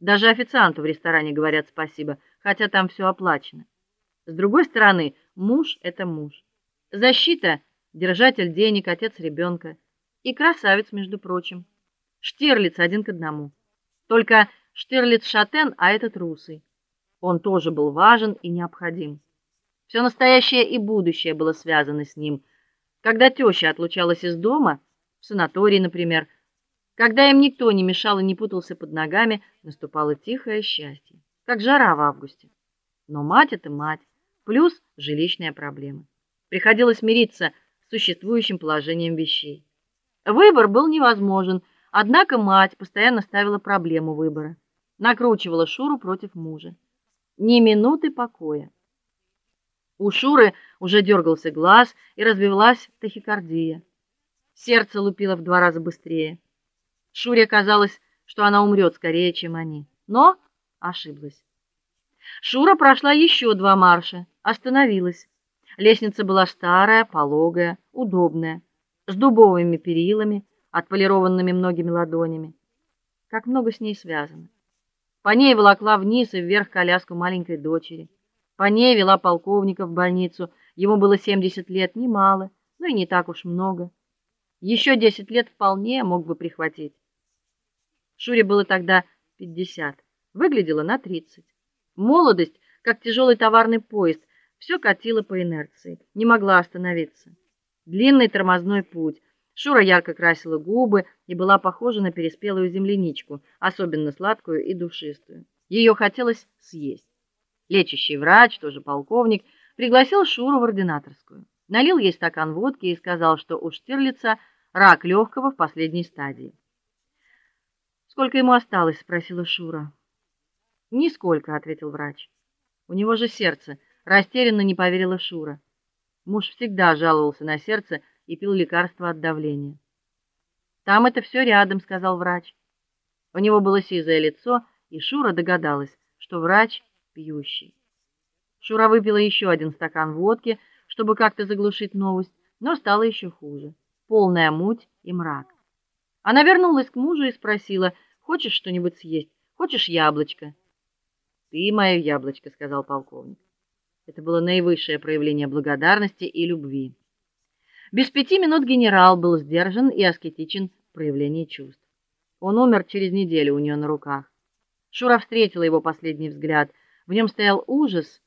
Даже официанту в ресторане говорят спасибо, хотя там все оплачено. С другой стороны, муж это муж. Защита, держатель денег, отец ребенка и красавец, между прочим. Штирлиц один к одному. Только Штирлиц шатен, а этот русый. Он тоже был важен и необходим. Все настоящее и будущее было связано с ним. Когда теща отлучалась из дома, в санатории, например, когда им никто не мешал и не путался под ногами, наступало тихое счастье, как жара в августе. Но мать это мать, плюс жилищная проблема. Приходилось мириться с существующим положением вещей. Выбор был невозможен, однако мать постоянно ставила проблему выбора, накручивала Шуру против мужа. Ни минуты покоя. У Шуры уже дергался глаз и развивалась тахикардия. Сердце лупило в два раза быстрее. Шуре казалось, что она умрет скорее, чем они, но ошиблась. Шура прошла еще два марша, остановилась. Лестница была старая, пологая, удобная, с дубовыми перилами, отполированными многими ладонями. Как много с ней связано. По ней волокла вниз и вверх коляску маленькой дочери. По ней вела полковника в больницу. Ему было 70 лет, немало, но и не так уж много. Еще 10 лет вполне мог бы прихватить. Шуре было тогда 50, выглядела на 30. Молодость, как тяжелый товарный поезд, все катила по инерции, не могла остановиться. Длинный тормозной путь. Шура ярко красила губы и была похожа на переспелую земляничку, особенно сладкую и душистую. Ее хотелось съесть. Лечащий врач, тоже полковник, пригласил Шуру в ординаторскую. Налил ей стакан водки и сказал, что у Штирлица рак легкого в последней стадии. Сколько ему осталось, спросила Шура. Нисколько, ответил врач. У него же сердце, растерянно не поверила Шура. Муж всегда жаловался на сердце и пил лекарства от давления. Там это все рядом, сказал врач. У него было сизое лицо, и Шура догадалась, что врач пьющий. Шура выпила еще один стакан водки, чтобы как-то заглушить новость, но стало еще хуже. Полная муть и мрак. Она вернулась к мужу и спросила: "Хочешь что-нибудь съесть? Хочешь яблочко?" "Ты моё яблочко", сказал полковник. Это было наивысшее проявление благодарности и любви. Без пяти минут генерал был сдержан и аскетичен в проявлении чувств. Он умер через неделю у нее на руках. Шура встретила его последний взгляд. В нем стоял ужас.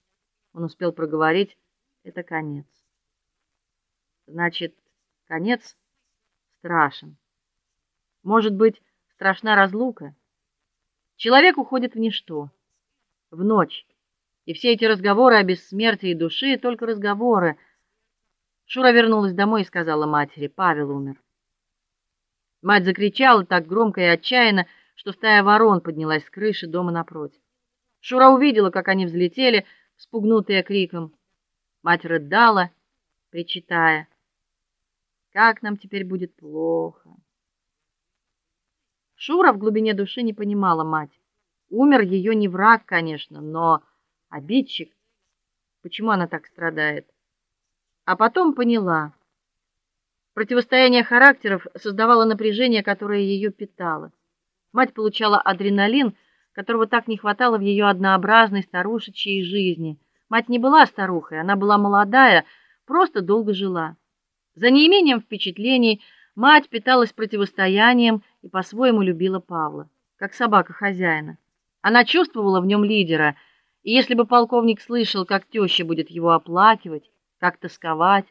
Он успел проговорить: "Это конец". Значит, конец страшен. Может быть, страшна разлука. Человек уходит в ничто, в ночь. И все эти разговоры о бессмертии души только разговоры. Шура вернулась домой и сказала матери: "Павел умер". Мать закричала так громко и отчаянно, что стая ворон поднялась с крыши дома напротив. Шура увидела, как они взлетели, спугнутые криком. Мать рыдала, причитая: "Как нам теперь будет плохо". Шура в глубине души не понимала мать. Умер ее не враг, конечно, но обидчик. Почему она так страдает? А потом поняла. Противостояние характеров создавало напряжение, которое ее питало. Мать получала адреналин, которого так не хватало в ее однообразной старушечьей жизни. Мать не была старухой, она была молодая, просто долго жила. За неимением впечатлений мать питалась противостоянием и по-своему любила Павла, как собака хозяина. Она чувствовала в нем лидера, и если бы полковник слышал, как теща будет его оплакивать, как тосковать,